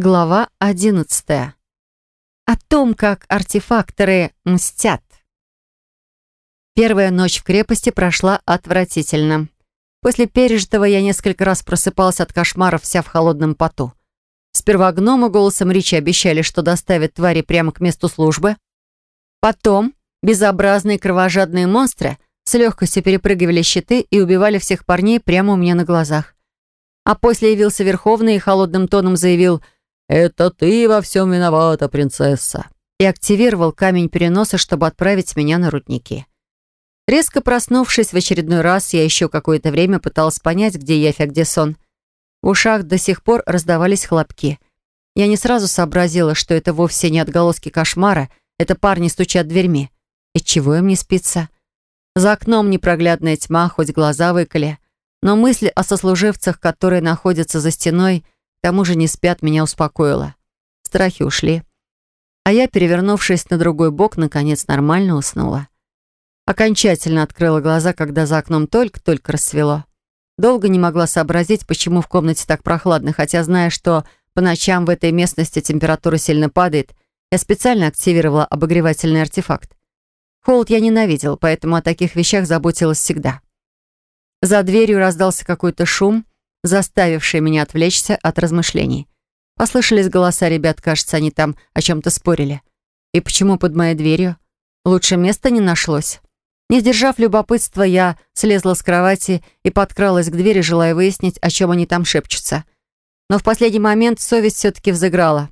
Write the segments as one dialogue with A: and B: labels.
A: Глава одиннадцатая. О том, как артефакторы мстят. Первая ночь в крепости прошла отвратительно. После пережитого я несколько раз просыпался от кошмаров вся в холодном поту. Сперва гномы голосом Ричи обещали, что доставят твари прямо к месту службы. Потом безобразные кровожадные монстры с легкостью перепрыгивали щиты и убивали всех парней прямо у меня на глазах. А после явился Верховный и холодным тоном заявил – «Это ты во всем виновата, принцесса!» и активировал камень переноса, чтобы отправить меня на рудники. Резко проснувшись в очередной раз, я еще какое-то время пыталась понять, где я, а где сон. В ушах до сих пор раздавались хлопки. Я не сразу сообразила, что это вовсе не отголоски кошмара, это парни стучат дверьми. И чего им не спится? За окном непроглядная тьма, хоть глаза выколи. Но мысли о сослуживцах, которые находятся за стеной, — к тому же не спят, меня успокоило. Страхи ушли. А я, перевернувшись на другой бок, наконец нормально уснула. Окончательно открыла глаза, когда за окном только-только рассвело. Долго не могла сообразить, почему в комнате так прохладно, хотя, зная, что по ночам в этой местности температура сильно падает, я специально активировала обогревательный артефакт. Холод я ненавидел, поэтому о таких вещах заботилась всегда. За дверью раздался какой-то шум, заставивший меня отвлечься от размышлений. Послышались голоса ребят, кажется, они там о чем-то спорили. И почему под моей дверью? Лучше места не нашлось. Не сдержав любопытства, я слезла с кровати и подкралась к двери, желая выяснить, о чем они там шепчутся. Но в последний момент совесть все-таки взыграла.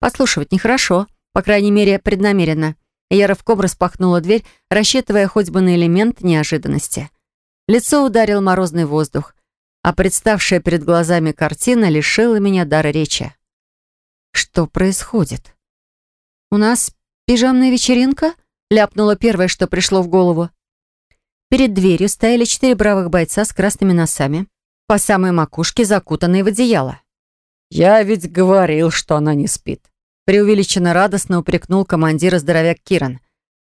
A: Послушивать нехорошо, по крайней мере, преднамеренно. И я рывком распахнула дверь, рассчитывая хоть бы на элемент неожиданности. лицо ударил морозный воздух а представшая перед глазами картина лишила меня дара речи. Что происходит? «У нас пижамная вечеринка?» — ляпнула первое, что пришло в голову. Перед дверью стояли четыре бравых бойца с красными носами, по самой макушке закутанные в одеяло.
B: «Я ведь говорил, что она не спит», — преувеличенно радостно упрекнул командира здоровяк Киран.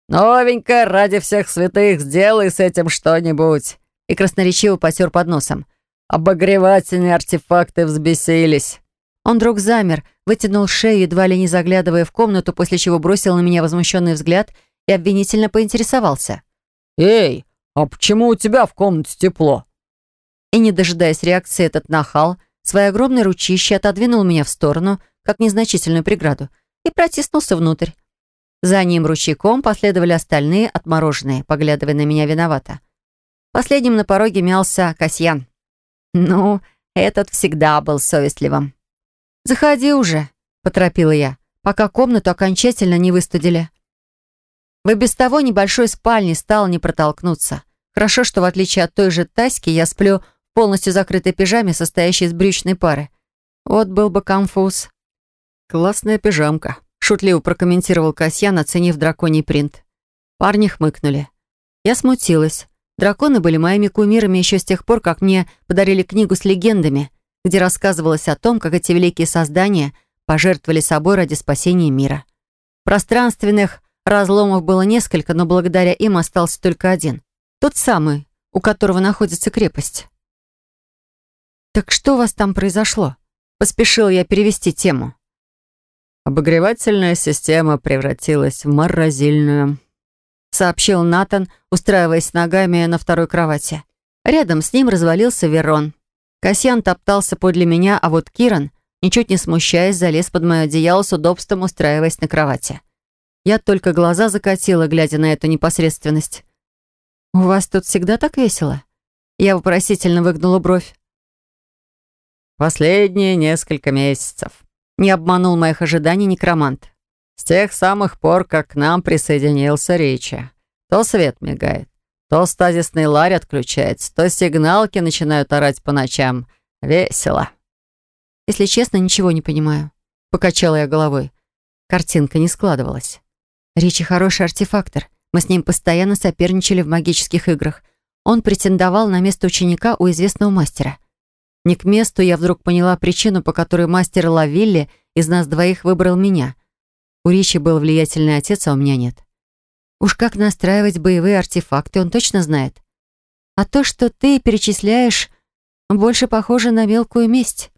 B: «Новенькая, ради всех святых, сделай с этим что-нибудь!» И красноречиво потер под носом. Обогревательные артефакты взбесились.
A: Он вдруг замер, вытянул шею, едва ли не заглядывая в комнату, после чего бросил на меня возмущенный взгляд и обвинительно поинтересовался.
B: «Эй, а почему у тебя в комнате тепло?»
A: И, не дожидаясь реакции, этот нахал своей огромной ручище отодвинул меня в сторону, как незначительную преграду, и протиснулся внутрь. За ним ручейком последовали остальные отмороженные, поглядывая на меня виновато. Последним на пороге мялся Касьян. «Ну, этот всегда был совестливым». «Заходи уже», — поторопила я, пока комнату окончательно не выстудили. В без того небольшой спальне стало не протолкнуться. Хорошо, что в отличие от той же Таськи я сплю в полностью закрытой пижаме, состоящей из брючной пары. Вот был бы конфуз.
B: «Классная пижамка», —
A: шутливо прокомментировал Касьян, оценив драконий принт. Парни хмыкнули. Я смутилась. Драконы были моими кумирами еще с тех пор, как мне подарили книгу с легендами, где рассказывалось о том, как эти великие создания пожертвовали собой ради спасения мира. Пространственных разломов было несколько, но благодаря им остался только один. Тот самый, у которого находится крепость. «Так что у вас там произошло?» Поспешил я перевести тему.
B: Обогревательная система превратилась в морозильную
A: сообщил Натан, устраиваясь ногами на второй кровати. Рядом с ним развалился Верон. Касьян топтался подле меня, а вот Киран, ничуть не смущаясь, залез под мое одеяло с удобством, устраиваясь на кровати. Я только глаза закатила, глядя на эту непосредственность. «У вас тут всегда так весело?» Я вопросительно выгнула бровь.
B: «Последние несколько месяцев», — не обманул моих ожиданий некромант. С тех самых пор, как к нам присоединился Ричи. То свет мигает, то стазисный ларь отключается, то сигналки начинают орать по ночам. Весело.
A: Если честно, ничего не понимаю. Покачала я головой. Картинка не складывалась. Ричи хороший артефактор. Мы с ним постоянно соперничали в магических играх. Он претендовал на место ученика у известного мастера. Не к месту я вдруг поняла причину, по которой мастер Лавилли из нас двоих выбрал меня. У Ричи был влиятельный отец, а у меня нет. Уж как настраивать боевые артефакты, он точно знает. А то, что ты перечисляешь, больше похоже на мелкую месть.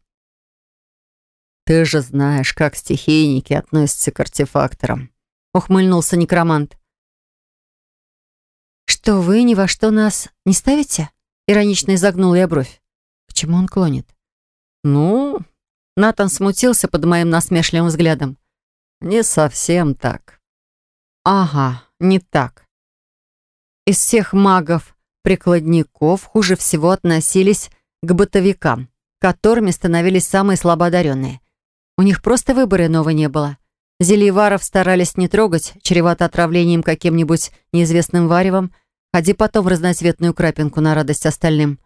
B: «Ты же знаешь, как стихийники относятся к артефакторам», — ухмыльнулся некромант.
A: «Что вы ни во что нас не ставите?» — иронично изогнул я бровь. «К чему он клонит?»
B: «Ну...» — Натан смутился под моим насмешливым взглядом. «Не совсем так».
A: «Ага, не так. Из всех магов-прикладников хуже всего относились к бытовикам, которыми становились самые слабоодаренные. У них просто выбора иного не было. Зельеваров старались не трогать, чревато отравлением каким-нибудь неизвестным варевом, ходи потом в разноцветную крапинку на радость остальным.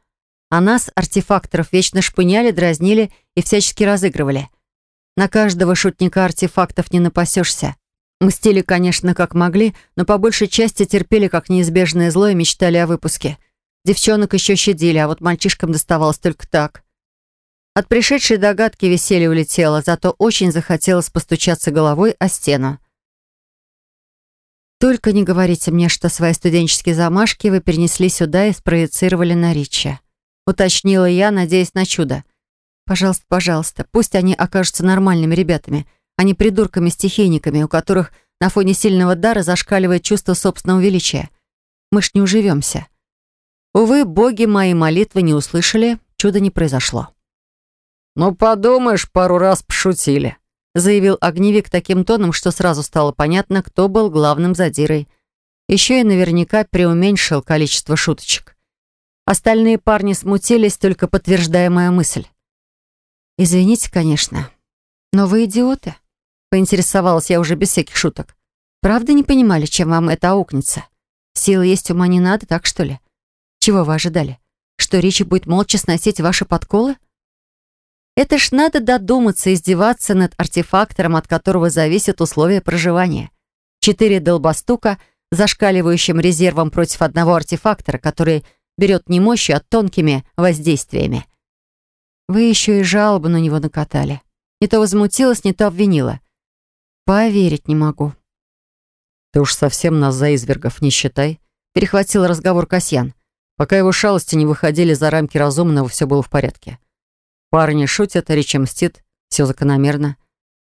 A: А нас, артефакторов, вечно шпыняли, дразнили и всячески разыгрывали. На каждого шутника артефактов не напасешься. Мстили, конечно, как могли, но по большей части терпели как неизбежное зло и мечтали о выпуске. Девчонок еще щадили, а вот мальчишкам доставалось только так. От пришедшей догадки веселье улетело, зато очень захотелось постучаться головой о стену. «Только не говорите мне, что свои студенческие замашки вы перенесли сюда и спроецировали на Рича», уточнила я, надеясь на чудо. «Пожалуйста, пожалуйста, пусть они окажутся нормальными ребятами, а не придурками-стихийниками, у которых на фоне сильного дара зашкаливает чувство собственного величия. Мы ж не уживемся». Увы, боги мои молитвы не услышали, чуда не произошло.
B: «Ну, подумаешь, пару раз пошутили», заявил огневик таким тоном, что сразу стало понятно, кто был главным задирой. Еще и наверняка преуменьшил количество шуточек. Остальные парни смутились, только подтверждая мою мысль. «Извините, конечно, но вы идиоты», — поинтересовалась я уже без всяких шуток. «Правда не понимали, чем вам это аукнется? Силы есть, ума не надо, так что ли? Чего вы ожидали? Что Ричи будет молча сносить ваши подколы?» Это ж надо додуматься издеваться над артефактором, от которого зависят условия проживания. Четыре долбостука, зашкаливающим резервом против одного артефактора, который берет не мощью, а тонкими воздействиями. Вы еще и жалобу на него накатали. Не то возмутилась, не то обвинила. Поверить не могу. Ты уж совсем нас за извергов не считай. Перехватил разговор Касьян. Пока его шалости не выходили за рамки разумного, все было в порядке. Парни шутят, Ричи мстит, все закономерно.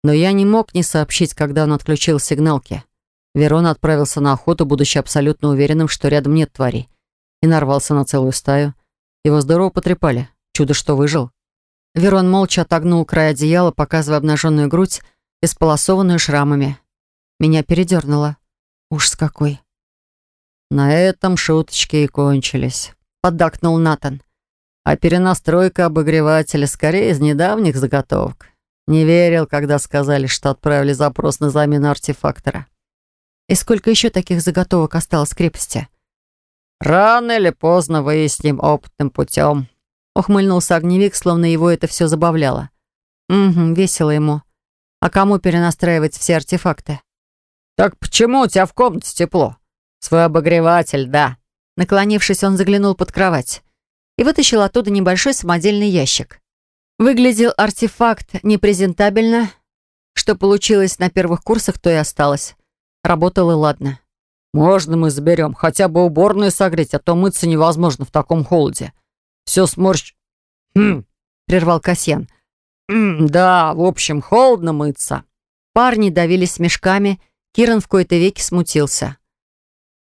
B: Но я не мог не сообщить, когда он отключил сигналки. Верон отправился на охоту, будучи абсолютно уверенным, что рядом нет тварей. И нарвался на целую стаю. Его здорово потрепали. Чудо, что выжил. Верон молча отогнул край одеяла, показывая обнаженную грудь, исполосованную шрамами. Меня передернуло. Ужас какой. На этом шуточки и кончились. Поддакнул Натан. А перенастройка обогревателя скорее из недавних заготовок. Не верил, когда сказали, что отправили запрос на замену артефактора.
A: И сколько еще таких заготовок осталось в крепости?
B: Рано или поздно выясним опытным путем.
A: Ухмыльнулся огневик, словно его это все забавляло. Угу, весело ему. А кому перенастраивать все артефакты?
B: Так почему у тебя в комнате тепло? Свой обогреватель, да.
A: Наклонившись, он заглянул под кровать и вытащил оттуда небольшой самодельный ящик. Выглядел артефакт непрезентабельно. Что получилось на первых курсах, то и осталось. Работало ладно.
B: «Можно мы заберем, хотя бы уборную согреть, а то мыться невозможно в таком холоде. Все сморщ...» «Хм», — прервал Касьян. «Хм, да, в общем, холодно мыться».
A: Парни давились мешками, Киран в кои-то веки смутился.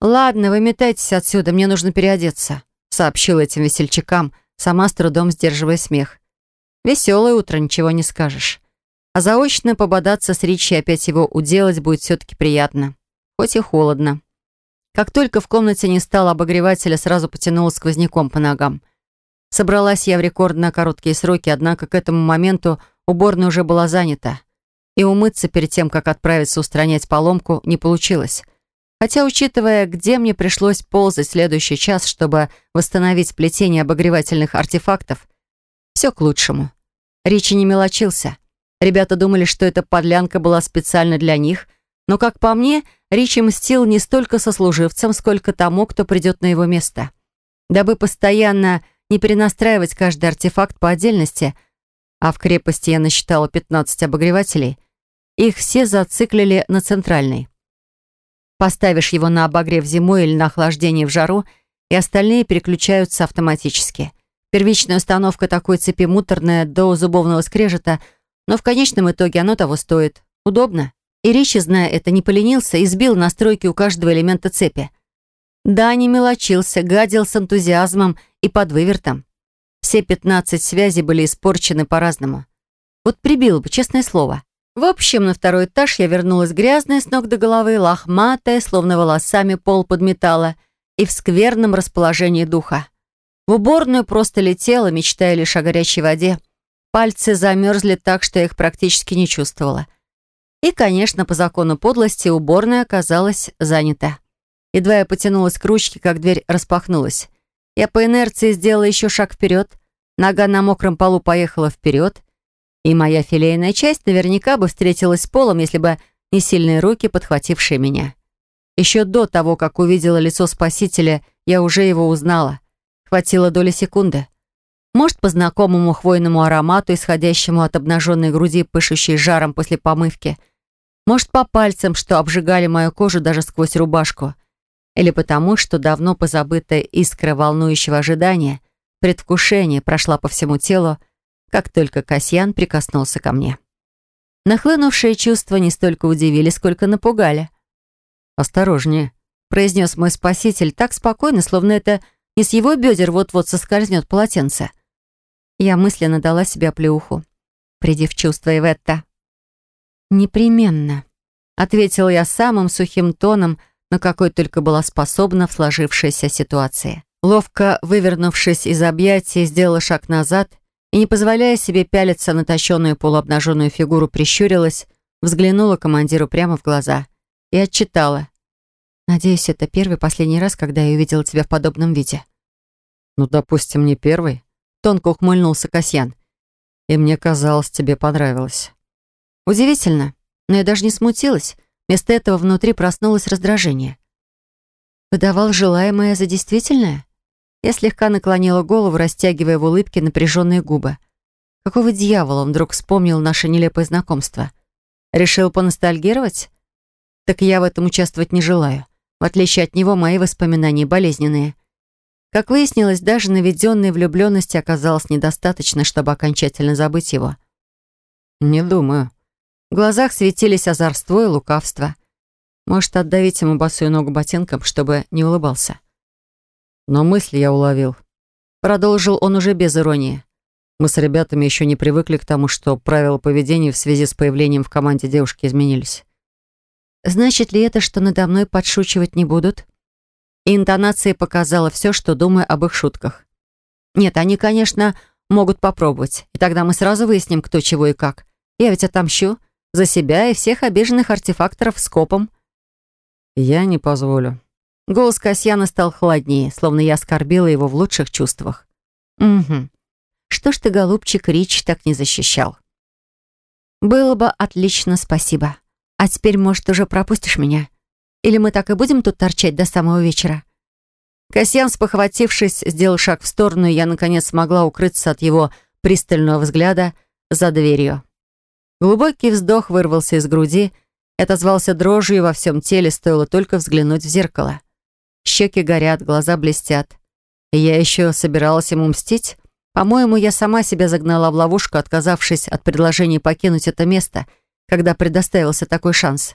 A: «Ладно, вы метайтесь отсюда, мне нужно переодеться» сообщил этим весельчакам, сама с трудом сдерживая смех. Веселое утро, ничего не скажешь. А заочно пободаться с Ричи и опять его уделать будет все-таки приятно. Хоть и холодно. Как только в комнате не стало обогревателя, сразу потянуло сквозняком по ногам. Собралась я в рекордно короткие сроки, однако к этому моменту уборная уже была занята. И умыться перед тем, как отправиться устранять поломку, не получилось. Хотя, учитывая, где мне пришлось ползать следующий час, чтобы восстановить плетение обогревательных артефактов, все к лучшему. Ричи не мелочился. Ребята думали, что эта подлянка была специально для них, но, как по мне, Ричи мстил не столько сослуживцам, сколько тому, кто придет на его место. Дабы постоянно не перенастраивать каждый артефакт по отдельности, а в крепости я насчитала 15 обогревателей, их все зациклили на центральный. Поставишь его на обогрев зимой или на охлаждение в жару, и остальные переключаются автоматически. Первичная установка такой цепи муторная до зубовного скрежета, Но в конечном итоге оно того стоит. Удобно. И Ричи, зная это, не поленился и сбил настройки у каждого элемента цепи. Да, не мелочился, гадил с энтузиазмом и под вывертом. Все 15 связей были испорчены по-разному. Вот прибил бы, честное слово. В общем, на второй этаж я вернулась грязная с ног до головы, лохматая, словно волосами пол подметала, и в скверном расположении духа. В уборную просто летела, мечтая лишь о горячей воде. Пальцы замерзли так, что я их практически не чувствовала. И, конечно, по закону подлости уборная оказалась занята. Едва я потянулась к ручке, как дверь распахнулась. Я по инерции сделала еще шаг вперед, нога на мокром полу поехала вперед, и моя филейная часть наверняка бы встретилась с полом, если бы не сильные руки, подхватившие меня. Еще до того, как увидела лицо спасителя, я уже его узнала. Хватило доли секунды. Может, по знакомому хвойному аромату, исходящему от обнаженной груди, пышущей жаром после помывки. Может, по пальцам, что обжигали мою кожу даже сквозь рубашку. Или потому, что давно позабытая искра волнующего ожидания, предвкушение прошла по всему телу, как только Касьян прикоснулся ко мне. Нахлынувшие чувства не столько удивили, сколько напугали. «Осторожнее», — произнес мой спаситель так спокойно, словно это не с его бедер вот-вот соскользнет полотенце. Я мысленно дала себе оплеуху. «Приди в чувство, Иветта». «Непременно», — ответила я самым сухим тоном, на какой только была способна в сложившейся ситуации. Ловко вывернувшись из объятий, сделала шаг назад и, не позволяя себе пялиться на тощенную полуобнаженную фигуру, прищурилась, взглянула командиру прямо в глаза и отчитала. «Надеюсь, это первый последний раз, когда я увидела тебя в подобном виде».
B: «Ну, допустим, не первый», — тонко ухмыльнулся Касьян. «И мне казалось, тебе понравилось».
A: Удивительно, но я даже не смутилась. Вместо этого внутри проснулось раздражение. «Выдавал желаемое за действительное?» Я слегка наклонила голову, растягивая в улыбке напряженные губы. Какого дьявола он вдруг вспомнил наше нелепое знакомство? Решил поностальгировать? Так я в этом участвовать не желаю. В отличие от него, мои воспоминания болезненные. Как выяснилось, даже наведенной влюбленности оказалось недостаточно, чтобы окончательно забыть его.
B: «Не думаю».
A: В глазах светились озорство и лукавство. Может, отдавить ему босую ногу ботинком, чтобы не улыбался.
B: Но мысль я уловил.
A: Продолжил он уже без иронии.
B: Мы с ребятами еще не привыкли к тому, что правила поведения в связи с появлением в команде девушки изменились.
A: Значит ли это, что надо мной подшучивать не будут? И интонация показала все, что думаю об их шутках. Нет, они, конечно, могут попробовать, и тогда мы сразу выясним, кто чего и как. Я ведь отомщу за себя и всех обиженных артефакторов скопом.
B: Я не позволю.
A: Голос Касьяна стал холоднее, словно я оскорбила его в лучших чувствах. «Угу. Что ж ты, голубчик, Рич так не защищал?» «Было бы отлично, спасибо. А теперь, может, уже пропустишь меня? Или мы так и будем тут торчать до самого вечера?» Касьян, спохватившись, сделал шаг в сторону, и я, наконец, смогла укрыться от его пристального взгляда за дверью. Глубокий вздох вырвался из груди, отозвался дрожью во всем теле, стоило только взглянуть в зеркало. Щеки горят, глаза блестят. И я еще собиралась ему мстить? По-моему, я сама себя загнала в ловушку, отказавшись от предложения покинуть это место, когда предоставился такой шанс.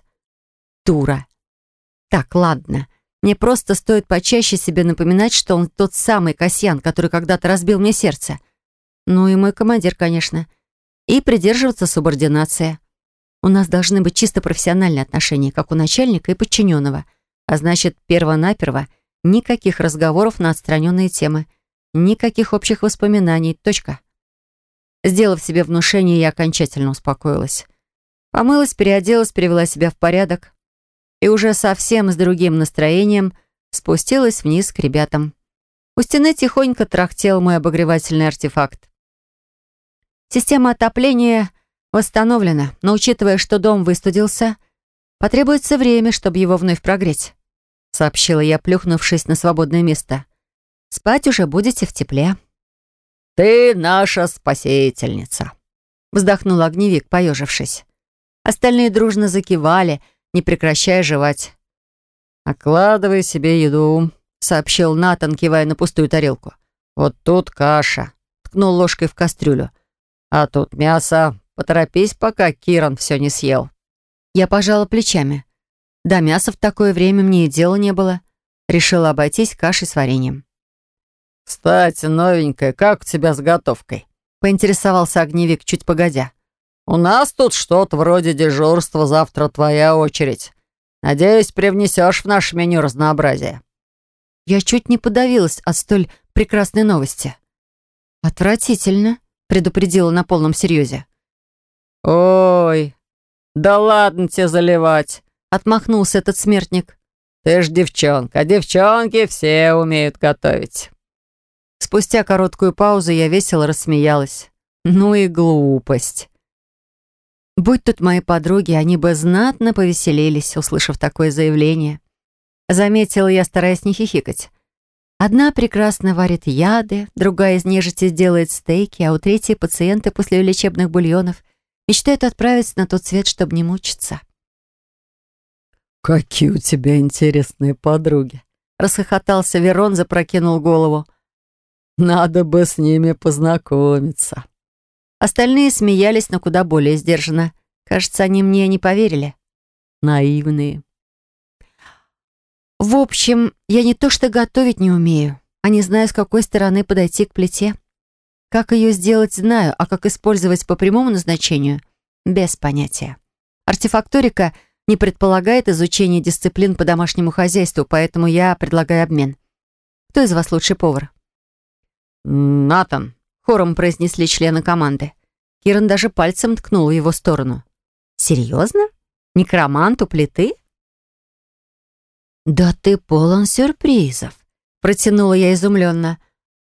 A: Дура. Так, ладно. Мне просто стоит почаще себе напоминать, что он тот самый Касьян, который когда-то разбил мне сердце. Ну и мой командир, конечно. И придерживаться субординации. У нас должны быть чисто профессиональные отношения, как у начальника и подчиненного — а значит, перво-наперво никаких разговоров на отстраненные темы, никаких общих воспоминаний. Точка. Сделав себе внушение, я окончательно успокоилась. Помылась, переоделась, перевела себя в порядок и уже совсем с другим настроением спустилась вниз к ребятам. У стены тихонько трахтел мой обогревательный артефакт. Система отопления восстановлена, но учитывая, что дом выстудился, потребуется время, чтобы его вновь прогреть сообщила я, плюхнувшись на свободное место. «Спать уже будете в тепле».
B: «Ты наша спасительница», — вздохнул огневик, поежившись.
A: Остальные дружно закивали, не прекращая жевать.
B: «Окладывай себе еду», — сообщил Натан, кивая на пустую тарелку. «Вот тут каша», — ткнул ложкой в кастрюлю. «А тут мясо, поторопись, пока Киран все не съел».
A: Я пожала плечами. До мяса в такое время мне и дела не было. Решила обойтись кашей с вареньем.
B: «Кстати, новенькая, как у тебя с готовкой?»
A: Поинтересовался огневик чуть погодя.
B: «У нас тут что-то вроде дежурства, завтра твоя очередь. Надеюсь, привнесешь в наше меню разнообразие».
A: Я чуть не подавилась от столь прекрасной новости. «Отвратительно», — предупредила на полном серьезе.
B: «Ой, да ладно тебе заливать», —
A: отмахнулся этот смертник.
B: «Ты ж девчонка, девчонки все умеют готовить».
A: Спустя короткую паузу я весело рассмеялась. Ну и глупость. Будь тут мои подруги, они бы знатно повеселились, услышав такое заявление. Заметила я, стараясь не хихикать. Одна прекрасно варит яды, другая из нежити делает стейки, а у третьей пациенты после лечебных бульонов мечтают отправиться на тот свет, чтобы не мучиться.
B: «Какие у тебя интересные подруги!»
A: Расхохотался Верон, запрокинул голову.
B: «Надо бы с ними познакомиться».
A: Остальные смеялись, но куда более сдержанно. Кажется, они мне не поверили. Наивные. В общем, я не то что готовить не умею, а не знаю, с какой стороны подойти к плите. Как ее сделать, знаю, а как использовать по прямому назначению — без понятия. Артефакторика не предполагает изучение дисциплин по домашнему хозяйству, поэтому я предлагаю обмен. Кто из вас лучший повар?
B: «Натан», —
A: хором произнесли члены команды. Киран даже пальцем ткнул в его сторону. «Серьезно? Некромант у плиты?» «Да ты полон сюрпризов», — протянула я изумленно.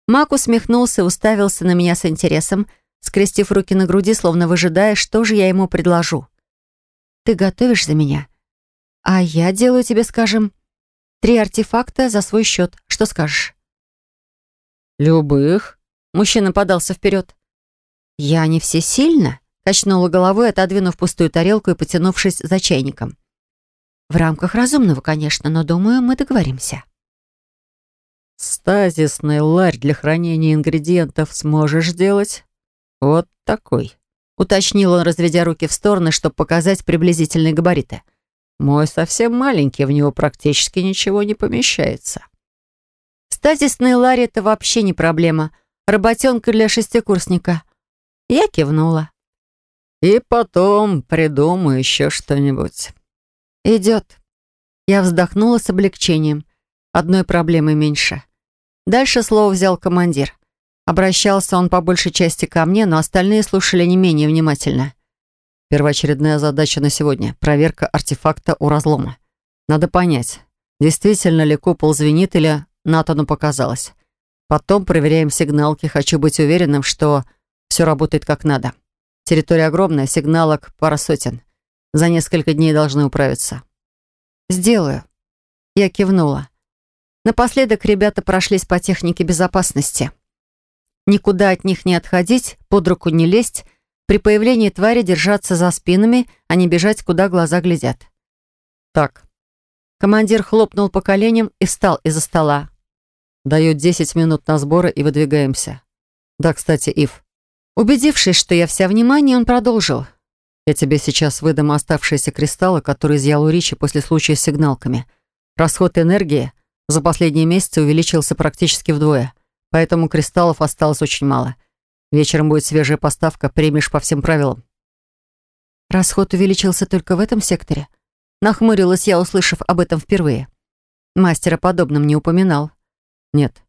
A: Мак усмехнулся и уставился на меня с интересом, скрестив руки на груди, словно выжидая, что же я ему предложу. «Ты готовишь за меня, а я делаю тебе, скажем, три артефакта за свой счет. Что скажешь?»
B: «Любых?»
A: — мужчина подался вперед. «Я не всесильна?» — качнула головой, отодвинув пустую тарелку и потянувшись за чайником. В рамках разумного, конечно, но, думаю, мы договоримся.
B: Стазисный ларь для хранения ингредиентов сможешь сделать? Вот такой.
A: Уточнил он, разведя руки в стороны, чтобы показать приблизительные габариты.
B: Мой совсем маленький, в него практически ничего не помещается.
A: Стазисный ларь — это вообще не проблема. Работенка для шестикурсника. Я кивнула.
B: И потом придумаю еще что-нибудь.
A: «Идет». Я вздохнула с облегчением. Одной проблемы меньше. Дальше слово взял командир. Обращался он по большей части ко мне, но остальные слушали не менее внимательно.
B: Первоочередная задача на сегодня — проверка артефакта у разлома. Надо понять, действительно ли купол звенит или Натану показалось. Потом проверяем сигналки. Хочу быть уверенным, что все работает как надо. Территория огромная, сигналок пара сотен. За несколько дней должны управиться.
A: «Сделаю». Я кивнула. Напоследок ребята прошлись по технике безопасности. Никуда от них не отходить, под руку не лезть, при появлении твари держаться за спинами, а не бежать, куда глаза глядят.
B: «Так».
A: Командир хлопнул по коленям и встал из-за стола.
B: «Даю 10 минут на сборы и выдвигаемся. Да, кстати, Ив».
A: Убедившись, что я вся внимание, он продолжил.
B: Я тебе сейчас выдам оставшиеся кристаллы, которые изъял у Ричи после случая с сигналками. Расход энергии за последние месяцы увеличился практически вдвое, поэтому кристаллов осталось очень мало. Вечером будет свежая поставка, примешь по всем правилам.
A: Расход увеличился только в этом секторе. Нахмурилась я, услышав об этом впервые. Мастера подобным не упоминал.
B: Нет.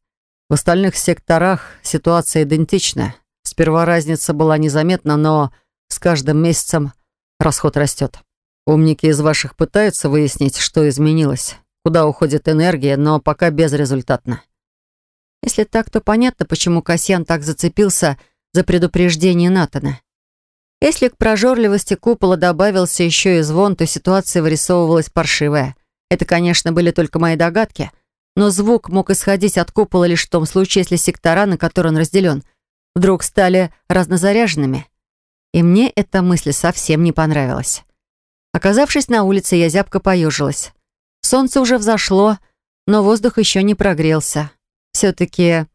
B: В остальных секторах ситуация идентична. Сперва разница была незаметна, но с каждым месяцем расход растет. Умники из ваших пытаются выяснить, что изменилось, куда уходит энергия, но пока безрезультатно.
A: Если так, то понятно, почему Касьян так зацепился за предупреждение Натана. Если к прожорливости купола добавился еще и звон, то ситуация вырисовывалась паршивая. Это, конечно, были только мои догадки, но звук мог исходить от купола лишь в том случае, если сектора, на которые он разделен, вдруг стали разнозаряженными. И мне эта мысль совсем не понравилась. Оказавшись на улице, я зябко поежилась. Солнце уже взошло, но воздух еще не прогрелся. Все-таки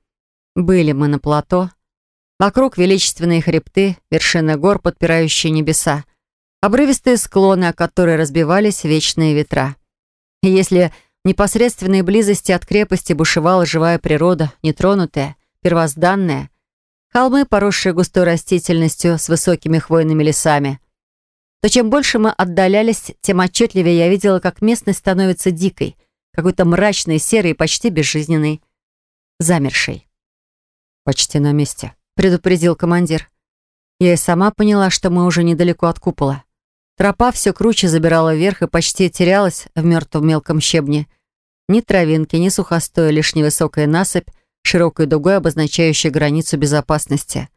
A: были мы на плато. Вокруг величественные хребты, вершины гор, подпирающие небеса, обрывистые склоны, о которые разбивались вечные ветра. Если в непосредственной близости от крепости бушевала живая природа, нетронутая, первозданная, холмы, поросшие густой растительностью с высокими хвойными лесами, то чем больше мы отдалялись, тем отчетливее я видела, как местность становится дикой, какой-то мрачной, серой почти безжизненной, замершей. «Почти на месте», — предупредил командир. Я и сама поняла, что мы уже недалеко от купола. Тропа все круче забирала вверх и почти терялась в мертвом мелком щебне. Ни травинки, ни сухостоя, лишь невысокая насыпь, широкой дугой, обозначающая границу безопасности.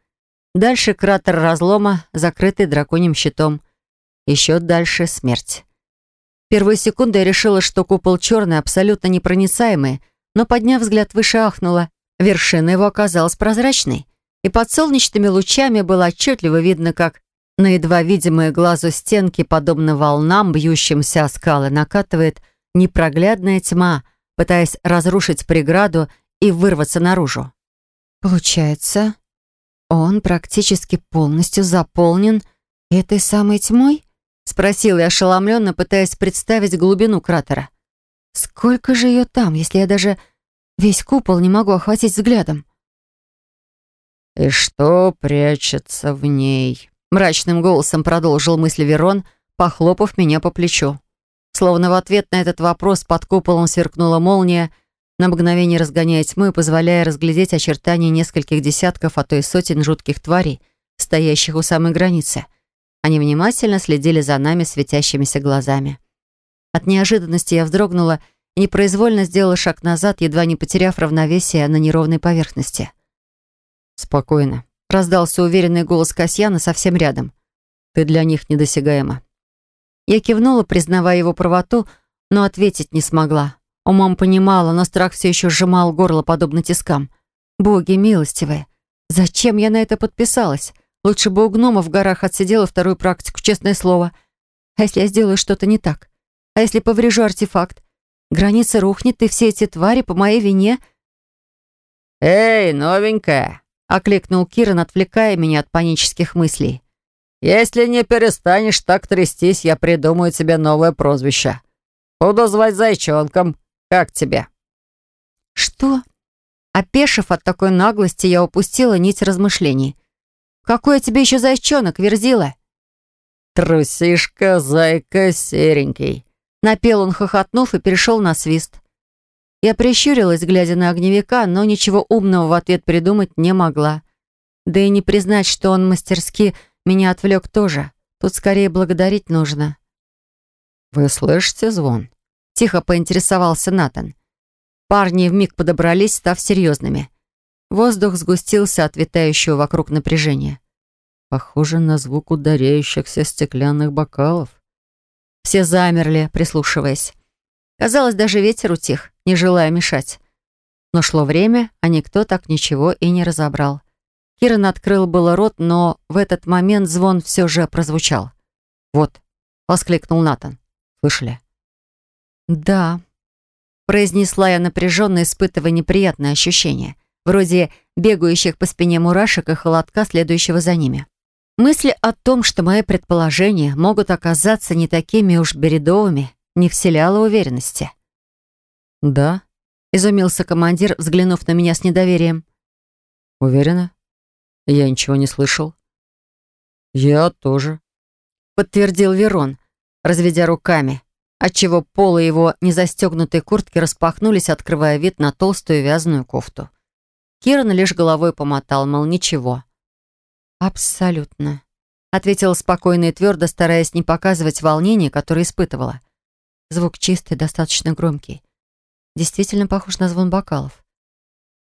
A: Дальше кратер разлома, закрытый драконьим щитом. Еще дальше смерть. Первую секунду я решила, что купол черный, абсолютно непроницаемый, но, подняв взгляд выше, ахнула. Вершина его оказалась прозрачной, и под солнечными лучами было отчетливо видно, как на едва видимые глазу стенки, подобно волнам, бьющимся о скалы, накатывает непроглядная тьма, пытаясь разрушить преграду и вырваться наружу. Получается, он практически полностью заполнен этой самой тьмой? Спросила я ошеломленно, пытаясь представить глубину кратера. Сколько же ее там, если я даже весь купол не могу охватить взглядом?
B: «И что прячется в ней?»
A: Мрачным голосом продолжил мысль Верон, похлопав меня по плечу. Словно в ответ на этот вопрос под куполом сверкнула молния, на мгновение разгоняя тьму и позволяя разглядеть очертания нескольких десятков, а то и сотен жутких тварей, стоящих у самой границы. Они внимательно следили за нами светящимися глазами. От неожиданности я вздрогнула и непроизвольно сделала шаг назад, едва не потеряв равновесие на неровной поверхности.
B: «Спокойно», —
A: раздался уверенный голос Касьяна совсем рядом.
B: «Ты для них недосягаема».
A: Я кивнула, признавая его правоту, но ответить не смогла. Умом понимала, но страх все еще сжимал горло, подобно тискам. Боги милостивые, зачем я на это подписалась? Лучше бы у гнома в горах отсидела вторую практику, честное слово. А если я сделаю что-то не так? А если поврежу артефакт? Граница рухнет, и все эти твари по моей вине...
B: «Эй, новенькая!» — окликнул Киран, отвлекая меня от панических мыслей. «Если не перестанешь так трястись, я придумаю тебе новое прозвище. Буду звать зайчонком. Как тебе?»
A: «Что?» Опешив от такой наглости, я упустила нить размышлений. «Какой тебе еще зайчонок, Верзила?»
B: «Трусишка, зайка, серенький», —
A: напел он, хохотнув, и перешел на свист. Я прищурилась, глядя на огневика, но ничего умного в ответ придумать не могла. Да и не признать, что он мастерски меня отвлек тоже. Тут скорее благодарить нужно.
B: «Вы слышите звон?»
A: Тихо поинтересовался Натан. Парни вмиг подобрались, став серьезными. Воздух сгустился от витающего вокруг напряжения.
B: Похоже на звук ударяющихся стеклянных бокалов.
A: Все замерли, прислушиваясь. Казалось, даже ветер утих, не желая мешать. Но шло время, а никто так ничего и не разобрал. Киран открыл было рот, но в этот момент звон все же прозвучал.
B: «Вот», — воскликнул Натан. «Слышали?»
A: «Да», — произнесла я напряженно, испытывая неприятное ощущение, вроде бегающих по спине мурашек и холодка, следующего за ними. Мысли о том, что мои предположения могут оказаться не такими уж бредовыми, не вселяла уверенности.
B: «Да», —
A: изумился командир, взглянув на меня с недоверием.
B: «Уверена? Я ничего не слышал». «Я тоже», —
A: подтвердил Верон, разведя руками отчего полы его незастегнутой куртки распахнулись, открывая вид на толстую вязаную кофту. Киран лишь головой помотал, мол, ничего. «Абсолютно», — ответила спокойно и твердо, стараясь не показывать волнение, которое испытывала. Звук чистый, достаточно громкий. Действительно похож на звон бокалов.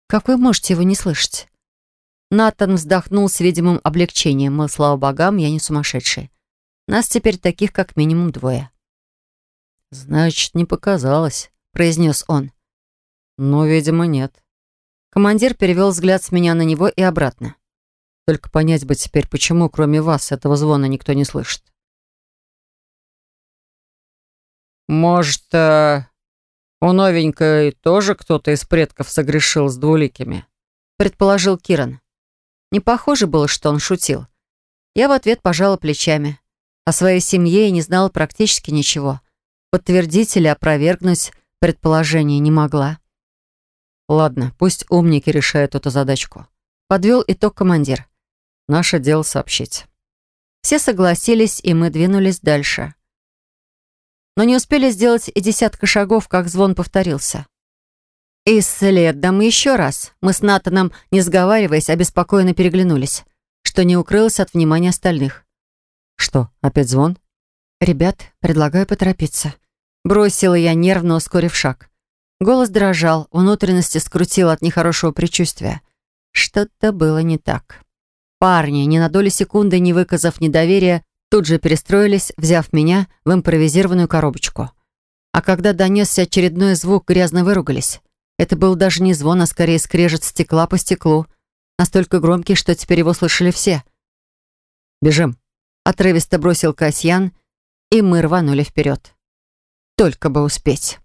A: Как вы можете его не слышать? Натан вздохнул с видимым облегчением, мол, слава богам, я не сумасшедший. Нас теперь таких как минимум двое.
B: «Значит, не показалось», — произнес он. «Но, видимо, нет».
A: Командир перевел взгляд с меня на него и обратно.
B: «Только понять бы теперь, почему, кроме вас, этого звона никто не слышит». «Может, э, у новенькой тоже кто-то из предков согрешил с двуликими?»
A: предположил Киран. Не похоже было, что он шутил. Я в ответ пожала плечами. О своей семье я не знала практически ничего. Подтвердить или опровергнуть предположение не могла.
B: Ладно, пусть умники решают эту задачку.
A: Подвел итог командир.
B: Наше дело сообщить.
A: Все согласились, и мы двинулись дальше. Но не успели сделать и десятка шагов, как звон повторился. И следом еще раз. Мы с Натаном, не сговариваясь, обеспокоенно переглянулись, что не укрылось от внимания остальных.
B: «Что, опять звон?»
A: «Ребят, предлагаю поторопиться». Бросила я, нервно ускорив шаг. Голос дрожал, внутренности скрутило от нехорошего предчувствия. Что-то было не так. Парни, ни на долю секунды не выказав недоверия, тут же перестроились, взяв меня в импровизированную коробочку. А когда донесся очередной звук, грязно выругались. Это был даже не звон, а скорее скрежет стекла по стеклу. Настолько громкий, что теперь его слышали все.
B: «Бежим!»
A: — отрывисто бросил Касьян, и мы рванули вперед. Только бы успеть.